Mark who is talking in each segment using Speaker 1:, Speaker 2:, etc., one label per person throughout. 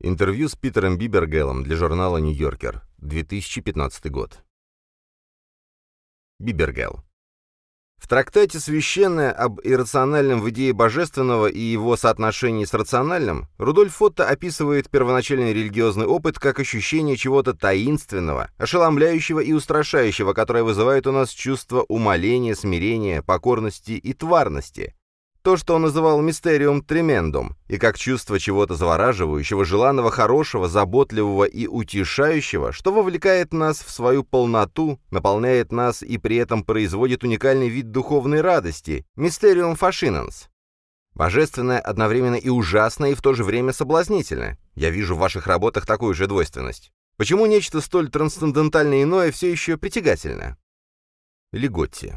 Speaker 1: Интервью с Питером Бибергелом для журнала «Нью-Йоркер», 2015 год. Бибергел. В трактате «Священное» об иррациональном в идее божественного и его соотношении с рациональным Рудольф Фотто описывает первоначальный религиозный опыт как ощущение чего-то таинственного, ошеломляющего и устрашающего, которое вызывает у нас чувство умоления, смирения, покорности и тварности, то, что он называл «мистериум тремендум», и как чувство чего-то завораживающего, желанного, хорошего, заботливого и утешающего, что вовлекает нас в свою полноту, наполняет нас и при этом производит уникальный вид духовной радости – «мистериум фашинанс». Божественное одновременно и ужасно, и в то же время соблазнительно. Я вижу в ваших работах такую же двойственность. Почему нечто столь трансцендентальное иное все еще притягательно? Леготти.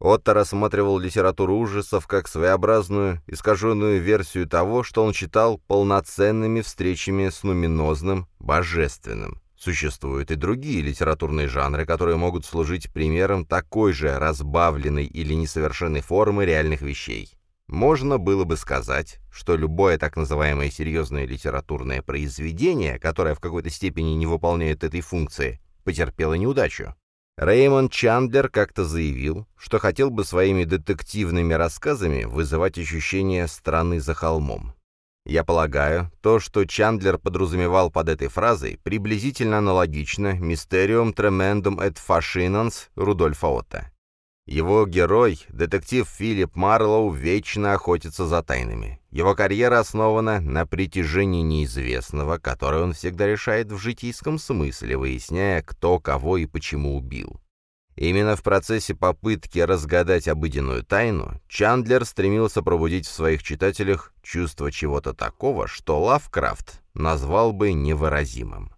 Speaker 1: Отто рассматривал литературу ужасов как своеобразную, искаженную версию того, что он читал полноценными встречами с нуминозным, божественным. Существуют и другие литературные жанры, которые могут служить примером такой же разбавленной или несовершенной формы реальных вещей. Можно было бы сказать, что любое так называемое серьезное литературное произведение, которое в какой-то степени не выполняет этой функции, потерпело неудачу. Реймонд Чандлер как-то заявил, что хотел бы своими детективными рассказами вызывать ощущение страны за холмом. Я полагаю, то, что Чандлер подразумевал под этой фразой, приблизительно аналогично «Mysterium tremendum et fascinans» Рудольфа Отто. Его герой, детектив Филипп Марлоу, вечно охотится за тайнами. Его карьера основана на притяжении неизвестного, которое он всегда решает в житейском смысле, выясняя, кто кого и почему убил. Именно в процессе попытки разгадать обыденную тайну Чандлер стремился пробудить в своих читателях чувство чего-то такого, что Лавкрафт назвал бы невыразимым.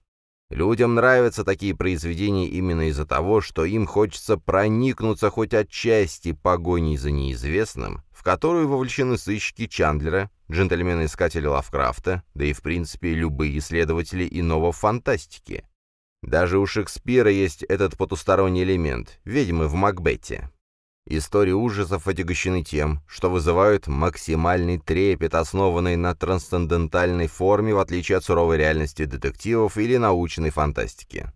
Speaker 1: Людям нравятся такие произведения именно из-за того, что им хочется проникнуться хоть отчасти погоней за неизвестным, в которую вовлечены сыщики Чандлера, джентльмены-искатели Лавкрафта, да и в принципе любые исследователи иного фантастики. Даже у Шекспира есть этот потусторонний элемент – ведьмы в Макбете. Истории ужасов отягощены тем, что вызывают максимальный трепет, основанный на трансцендентальной форме, в отличие от суровой реальности детективов или научной фантастики.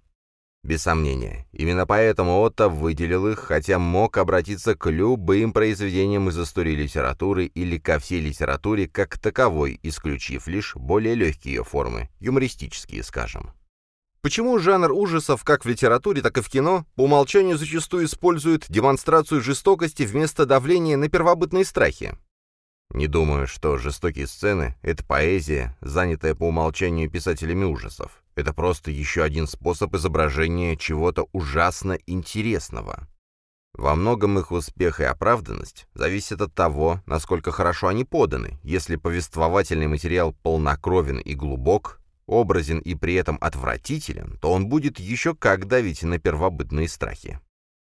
Speaker 1: Без сомнения, именно поэтому Отто выделил их, хотя мог обратиться к любым произведениям из истории литературы или ко всей литературе как таковой, исключив лишь более легкие ее формы, юмористические, скажем. Почему жанр ужасов как в литературе, так и в кино по умолчанию зачастую использует демонстрацию жестокости вместо давления на первобытные страхи? Не думаю, что жестокие сцены — это поэзия, занятая по умолчанию писателями ужасов. Это просто еще один способ изображения чего-то ужасно интересного. Во многом их успех и оправданность зависят от того, насколько хорошо они поданы. Если повествовательный материал полнокровен и глубок, образен и при этом отвратителен, то он будет еще как давить на первобытные страхи.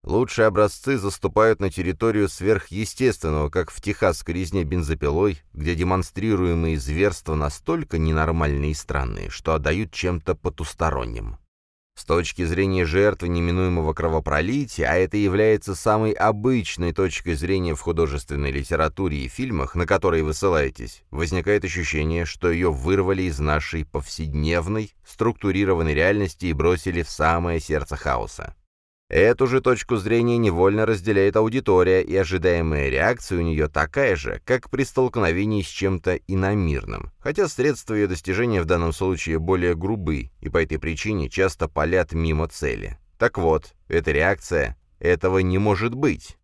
Speaker 1: Лучшие образцы заступают на территорию сверхъестественного, как в техасской резне бензопилой, где демонстрируемые зверства настолько ненормальные и странные, что отдают чем-то потусторонним. С точки зрения жертвы неминуемого кровопролития, а это является самой обычной точкой зрения в художественной литературе и фильмах, на которые вы ссылаетесь, возникает ощущение, что ее вырвали из нашей повседневной, структурированной реальности и бросили в самое сердце хаоса. Эту же точку зрения невольно разделяет аудитория, и ожидаемая реакция у нее такая же, как при столкновении с чем-то иномирным, хотя средства ее достижения в данном случае более грубы, и по этой причине часто палят мимо цели. Так вот, эта реакция «этого не может быть».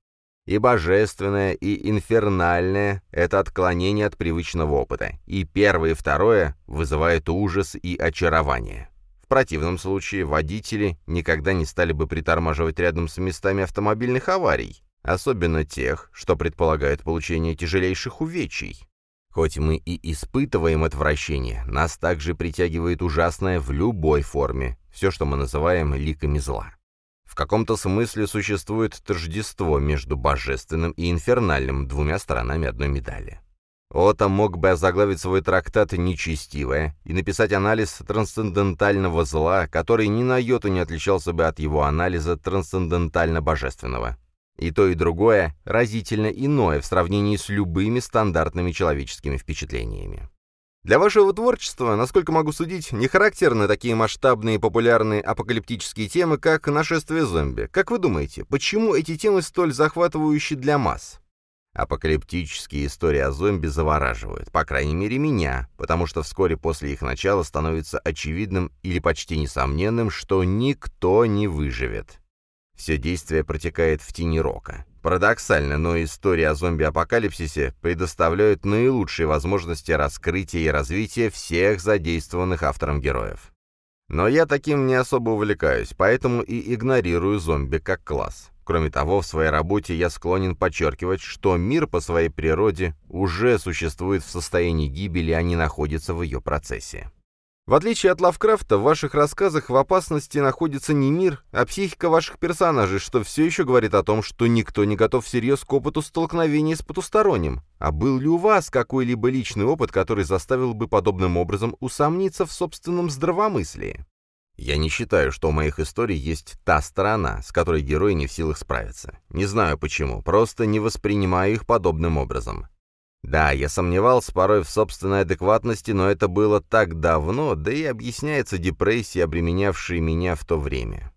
Speaker 1: И божественное, и инфернальное — это отклонение от привычного опыта, и первое и второе вызывает ужас и очарование противном случае водители никогда не стали бы притормаживать рядом с местами автомобильных аварий, особенно тех, что предполагают получение тяжелейших увечий. Хоть мы и испытываем отвращение, нас также притягивает ужасное в любой форме, все, что мы называем ликами зла. В каком-то смысле существует тождество между божественным и инфернальным, двумя сторонами одной медали. Ота мог бы озаглавить свой трактат «Нечестивое» и написать анализ трансцендентального зла, который ни на йоту не отличался бы от его анализа трансцендентально-божественного. И то, и другое разительно иное в сравнении с любыми стандартными человеческими впечатлениями. Для вашего творчества, насколько могу судить, не характерны такие масштабные популярные апокалиптические темы, как нашествие зомби. Как вы думаете, почему эти темы столь захватывающие для масс? Апокалиптические истории о зомби завораживают, по крайней мере меня, потому что вскоре после их начала становится очевидным или почти несомненным, что никто не выживет. Все действие протекает в тени рока. Парадоксально, но истории о зомби-апокалипсисе предоставляют наилучшие возможности раскрытия и развития всех задействованных автором героев. Но я таким не особо увлекаюсь, поэтому и игнорирую зомби как класс. Кроме того, в своей работе я склонен подчеркивать, что мир по своей природе уже существует в состоянии гибели, а не находится в ее процессе. В отличие от Лавкрафта, в ваших рассказах в опасности находится не мир, а психика ваших персонажей, что все еще говорит о том, что никто не готов всерьез к опыту столкновения с потусторонним. А был ли у вас какой-либо личный опыт, который заставил бы подобным образом усомниться в собственном здравомыслии? Я не считаю, что у моих историй есть та сторона, с которой герои не в силах справиться. Не знаю почему, просто не воспринимаю их подобным образом. Да, я сомневался порой в собственной адекватности, но это было так давно, да и объясняется депрессией, обременявшей меня в то время.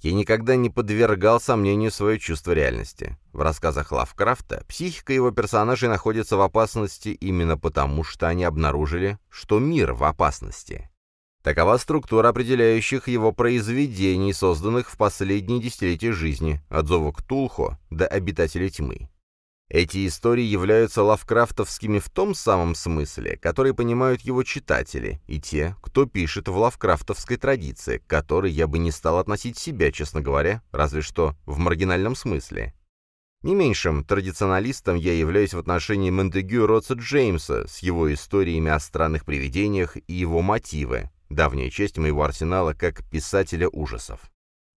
Speaker 1: Я никогда не подвергал сомнению свое чувство реальности. В рассказах Лавкрафта психика его персонажей находится в опасности именно потому, что они обнаружили, что мир в опасности. Такова структура определяющих его произведений, созданных в последние десятилетия жизни, от Зова Ктулхо до Обитателя тьмы. Эти истории являются лавкрафтовскими в том самом смысле, который понимают его читатели, и те, кто пишет в лавкрафтовской традиции, к которой я бы не стал относить себя, честно говоря, разве что в маргинальном смысле. Не меньшим традиционалистом я являюсь в отношении Монтегю Ротса Джеймса с его историями о странных привидениях и его мотивы, давняя часть моего арсенала как писателя ужасов.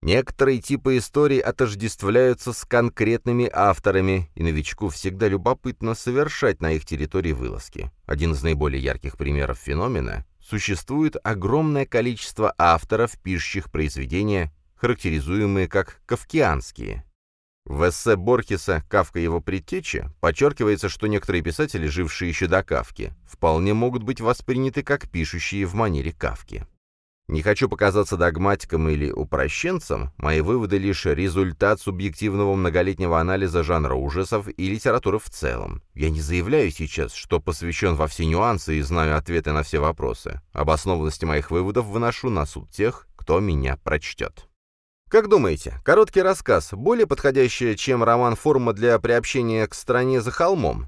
Speaker 1: Некоторые типы историй отождествляются с конкретными авторами, и новичку всегда любопытно совершать на их территории вылазки. Один из наиболее ярких примеров феномена – существует огромное количество авторов, пишущих произведения, характеризуемые как кавкианские. В эссе Борхеса «Кавка и его предтеча» подчеркивается, что некоторые писатели, жившие еще до Кавки, вполне могут быть восприняты как пишущие в манере Кавки. Не хочу показаться догматиком или упрощенцем, мои выводы лишь результат субъективного многолетнего анализа жанра ужасов и литературы в целом. Я не заявляю сейчас, что посвящен во все нюансы и знаю ответы на все вопросы. Обоснованности моих выводов выношу на суд тех, кто меня прочтет. Как думаете, короткий рассказ более подходящая, чем роман форма для приобщения к стране за холмом?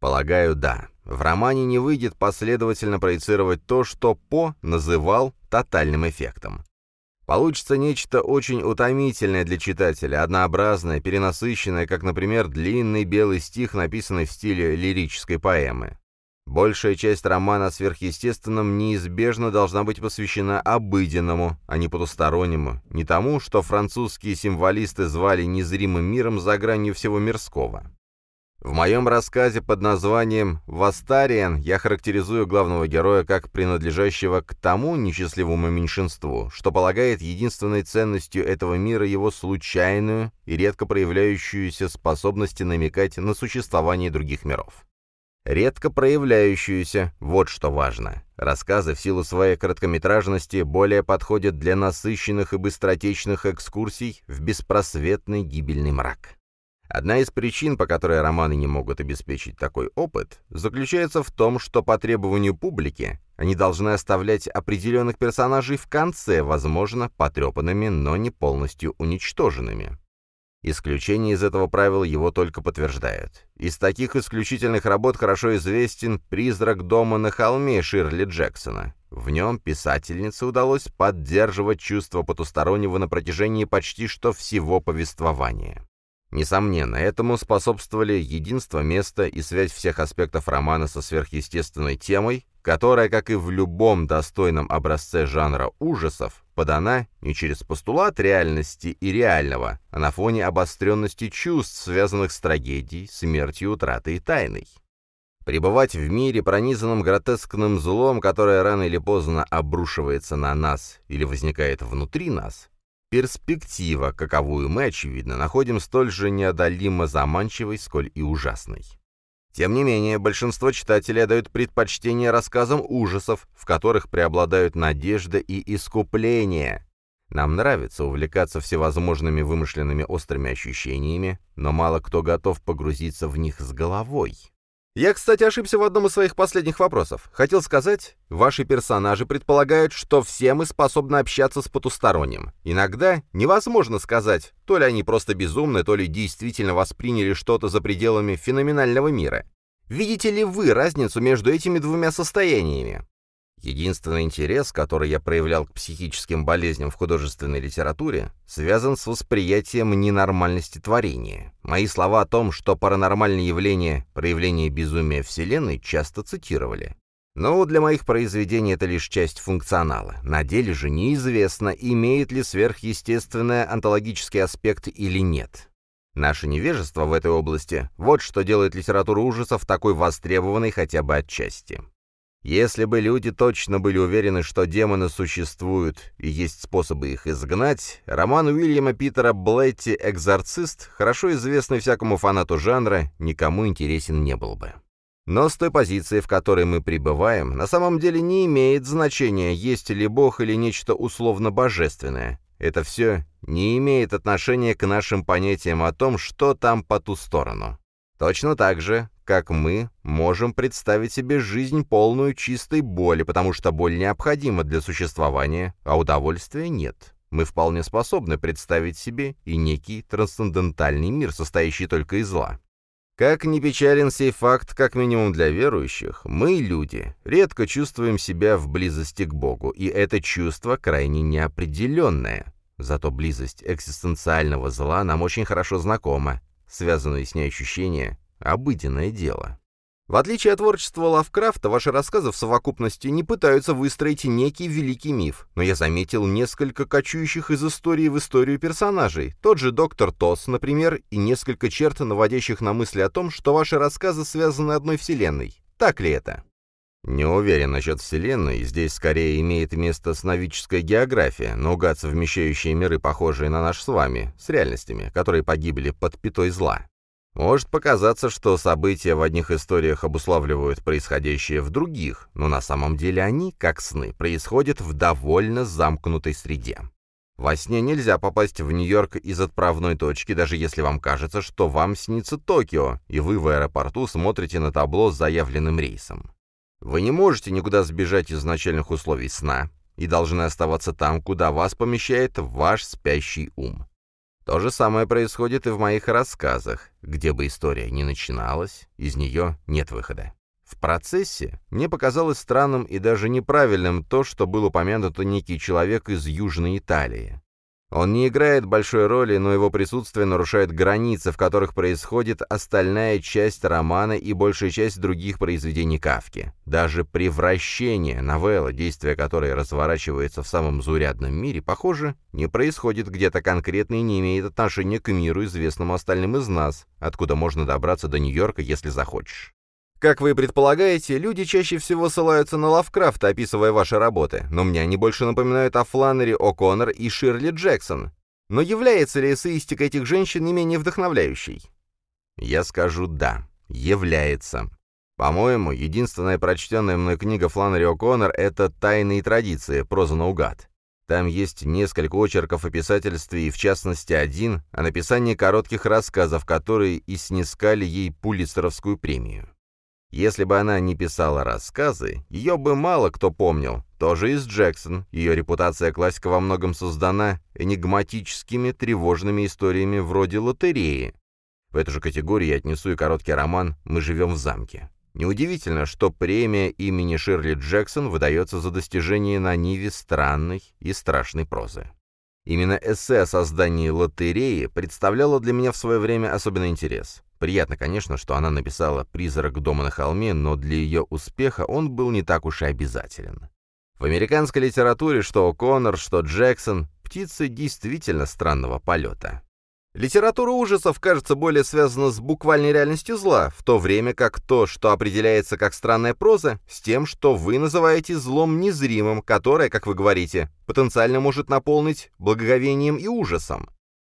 Speaker 1: Полагаю, да. В романе не выйдет последовательно проецировать то, что По называл тотальным эффектом. Получится нечто очень утомительное для читателя, однообразное, перенасыщенное, как, например, длинный белый стих, написанный в стиле лирической поэмы. Большая часть романа о сверхъестественном неизбежно должна быть посвящена обыденному, а не потустороннему, не тому, что французские символисты звали незримым миром за гранью всего мирского. В моем рассказе под названием «Вастариан» я характеризую главного героя как принадлежащего к тому несчастливому меньшинству, что полагает единственной ценностью этого мира его случайную и редко проявляющуюся способность намекать на существование других миров. Редко проявляющуюся, вот что важно. Рассказы в силу своей короткометражности более подходят для насыщенных и быстротечных экскурсий в беспросветный гибельный мрак. Одна из причин, по которой романы не могут обеспечить такой опыт, заключается в том, что по требованию публики они должны оставлять определенных персонажей в конце, возможно, потрепанными, но не полностью уничтоженными. Исключение из этого правила его только подтверждает. Из таких исключительных работ хорошо известен «Призрак дома на холме» Ширли Джексона. В нем писательнице удалось поддерживать чувство потустороннего на протяжении почти что всего повествования. Несомненно, этому способствовали единство места и связь всех аспектов романа со сверхъестественной темой, которая, как и в любом достойном образце жанра ужасов, подана не через постулат реальности и реального, а на фоне обостренности чувств, связанных с трагедией, смертью, утратой и тайной. Пребывать в мире, пронизанном гротескным злом, которое рано или поздно обрушивается на нас или возникает внутри нас, Перспектива, каковую мы, очевидно, находим столь же неодолимо заманчивой, сколь и ужасной. Тем не менее, большинство читателей отдают предпочтение рассказам ужасов, в которых преобладают надежда и искупление. Нам нравится увлекаться всевозможными вымышленными острыми ощущениями, но мало кто готов погрузиться в них с головой. Я, кстати, ошибся в одном из своих последних вопросов. Хотел сказать, ваши персонажи предполагают, что все мы способны общаться с потусторонним. Иногда невозможно сказать, то ли они просто безумны, то ли действительно восприняли что-то за пределами феноменального мира. Видите ли вы разницу между этими двумя состояниями? Единственный интерес, который я проявлял к психическим болезням в художественной литературе, связан с восприятием ненормальности творения. Мои слова о том, что паранормальные явления – проявление безумия Вселенной, часто цитировали. Но для моих произведений это лишь часть функционала. На деле же неизвестно, имеет ли сверхъестественное онтологический аспект или нет. Наше невежество в этой области – вот что делает литературу ужасов такой востребованной хотя бы отчасти. Если бы люди точно были уверены, что демоны существуют и есть способы их изгнать, роман Уильяма Питера Блетти «Экзорцист», хорошо известный всякому фанату жанра, никому интересен не был бы. Но с той позиции, в которой мы пребываем, на самом деле не имеет значения, есть ли Бог или нечто условно-божественное. Это все не имеет отношения к нашим понятиям о том, что там по ту сторону. Точно так же, как мы можем представить себе жизнь полную чистой боли, потому что боль необходима для существования, а удовольствия нет. Мы вполне способны представить себе и некий трансцендентальный мир, состоящий только из зла. Как ни печален сей факт, как минимум для верующих, мы, люди, редко чувствуем себя в близости к Богу, и это чувство крайне неопределенное. Зато близость экзистенциального зла нам очень хорошо знакома, связанные с ней ощущения обыденное дело. В отличие от творчества Лавкрафта, ваши рассказы в совокупности не пытаются выстроить некий великий миф, но я заметил несколько кочующих из истории в историю персонажей, тот же доктор Тос, например, и несколько черт, наводящих на мысли о том, что ваши рассказы связаны одной вселенной. Так ли это? Не уверен насчет Вселенной, здесь скорее имеет место сновидческая география, наугад совмещающая миры, похожие на наш с вами, с реальностями, которые погибли под пятой зла. Может показаться, что события в одних историях обуславливают происходящее в других, но на самом деле они, как сны, происходят в довольно замкнутой среде. Во сне нельзя попасть в Нью-Йорк из отправной точки, даже если вам кажется, что вам снится Токио, и вы в аэропорту смотрите на табло с заявленным рейсом. Вы не можете никуда сбежать из начальных условий сна и должны оставаться там, куда вас помещает ваш спящий ум. То же самое происходит и в моих рассказах. Где бы история ни начиналась, из нее нет выхода. В процессе мне показалось странным и даже неправильным то, что был упомянут некий человек из Южной Италии. Он не играет большой роли, но его присутствие нарушает границы, в которых происходит остальная часть романа и большая часть других произведений Кавки. Даже «Превращение» новелла, действие которой разворачивается в самом заурядном мире, похоже, не происходит где-то конкретно и не имеет отношения к миру, известному остальным из нас, откуда можно добраться до Нью-Йорка, если захочешь. Как вы предполагаете, люди чаще всего ссылаются на Лавкрафта, описывая ваши работы, но мне они больше напоминают о Фланнере О'Коннор и Ширли Джексон. Но является ли эссеистика этих женщин не менее вдохновляющей? Я скажу «да», является. По-моему, единственная прочтенная мной книга Фланнери О'Коннор — это «Тайные традиции. Проза наугад». Там есть несколько очерков о писательстве и, в частности, один о написании коротких рассказов, которые и снискали ей Пулитцеровскую премию. Если бы она не писала рассказы, ее бы мало кто помнил. Тоже и с Джексон. Ее репутация классика во многом создана энигматическими, тревожными историями вроде «Лотереи». В эту же категорию я отнесу и короткий роман «Мы живем в замке». Неудивительно, что премия имени Ширли Джексон выдается за достижение на ниве странной и страшной прозы. Именно эссе о создании лотереи представляло для меня в свое время особенный интерес. Приятно, конечно, что она написала «Призрак дома на холме», но для ее успеха он был не так уж и обязателен. В американской литературе что О'Коннор, что Джексон – птицы действительно странного полета. Литература ужасов кажется более связана с буквальной реальностью зла, в то время как то, что определяется как странная проза, с тем, что вы называете злом незримым, которое, как вы говорите, потенциально может наполнить благоговением и ужасом.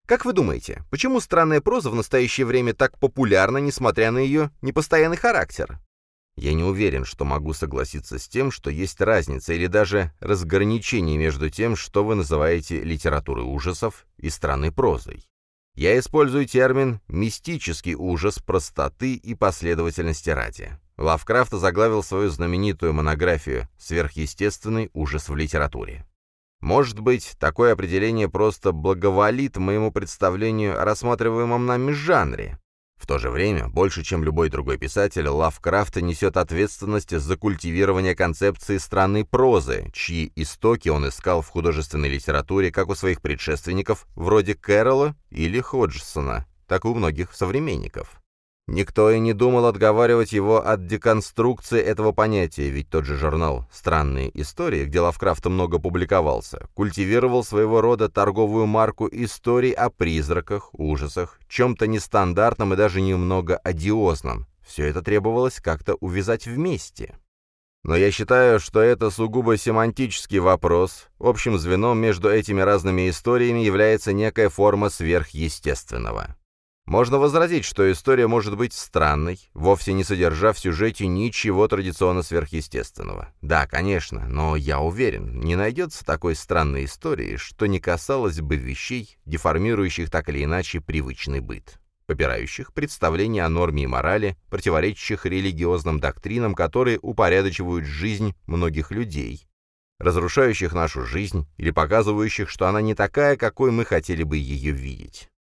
Speaker 1: Как вы думаете, почему странная проза в настоящее время так популярна, несмотря на ее непостоянный характер? Я не уверен, что могу согласиться с тем, что есть разница или даже разграничение между тем, что вы называете литературой ужасов и странной прозой. Я использую термин «мистический ужас простоты и последовательности ради». Лавкрафт заглавил свою знаменитую монографию «Сверхъестественный ужас в литературе». Может быть, такое определение просто благоволит моему представлению о рассматриваемом нами жанре, в то же время, больше чем любой другой писатель, Лавкрафт несет ответственность за культивирование концепции странной прозы, чьи истоки он искал в художественной литературе как у своих предшественников, вроде Кэрролла или Ходжсона, так и у многих современников. Никто и не думал отговаривать его от деконструкции этого понятия, ведь тот же журнал «Странные истории», где Лавкрафт много публиковался, культивировал своего рода торговую марку историй о призраках, ужасах, чем-то нестандартном и даже немного одиозном. Все это требовалось как-то увязать вместе. Но я считаю, что это сугубо семантический вопрос. Общим звеном между этими разными историями является некая форма сверхъестественного. Можно возразить, что история может быть странной, вовсе не содержа в сюжете ничего традиционно сверхъестественного. Да, конечно, но я уверен, не найдется такой странной истории, что не касалось бы вещей, деформирующих так или иначе привычный быт, попирающих представления о норме и морали, противоречащих религиозным доктринам, которые упорядочивают жизнь многих людей, разрушающих нашу жизнь или показывающих, что она не такая, какой мы хотели бы ее видеть.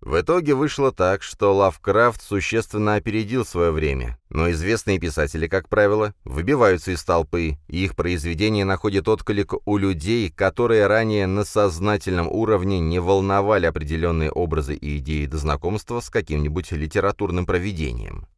Speaker 1: В итоге вышло так, что Лавкрафт существенно опередил свое время, но известные писатели, как правило, выбиваются из толпы, и их произведения находят отклик у людей, которые ранее на сознательном уровне не волновали определенные образы и идеи до знакомства с каким-нибудь литературным проведением.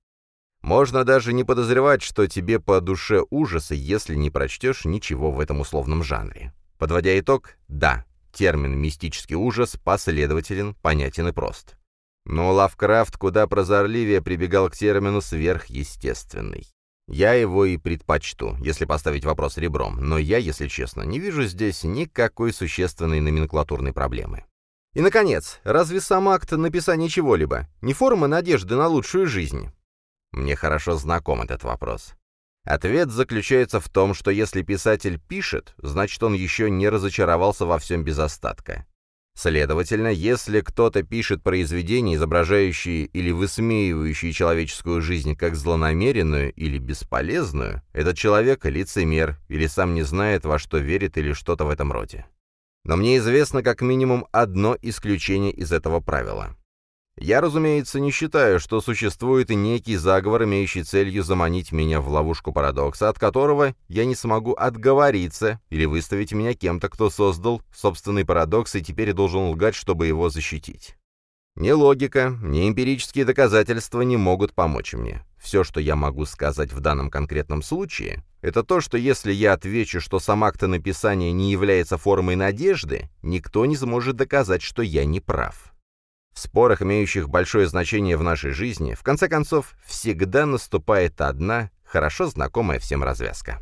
Speaker 1: Можно даже не подозревать, что тебе по душе ужасы, если не прочтешь ничего в этом условном жанре. Подводя итог, да, Термин «мистический ужас» последователен, понятен и прост. Но Лавкрафт куда прозорливее прибегал к термину «сверхъестественный». Я его и предпочту, если поставить вопрос ребром, но я, если честно, не вижу здесь никакой существенной номенклатурной проблемы. И, наконец, разве сам акт написания чего-либо не форма надежды на лучшую жизнь? Мне хорошо знаком этот вопрос. Ответ заключается в том, что если писатель пишет, значит он еще не разочаровался во всем без остатка. Следовательно, если кто-то пишет произведения, изображающие или высмеивающие человеческую жизнь как злонамеренную или бесполезную, этот человек — лицемер или сам не знает, во что верит или что-то в этом роде. Но мне известно как минимум одно исключение из этого правила. Я, разумеется, не считаю, что существует и некий заговор, имеющий целью заманить меня в ловушку парадокса, от которого я не смогу отговориться или выставить меня кем-то, кто создал собственный парадокс и теперь должен лгать, чтобы его защитить. Ни логика, ни эмпирические доказательства не могут помочь мне. Все, что я могу сказать в данном конкретном случае, это то, что если я отвечу, что сам акт написания не является формой надежды, никто не сможет доказать, что я не прав. В спорах, имеющих большое значение в нашей жизни, в конце концов, всегда наступает одна, хорошо знакомая всем развязка.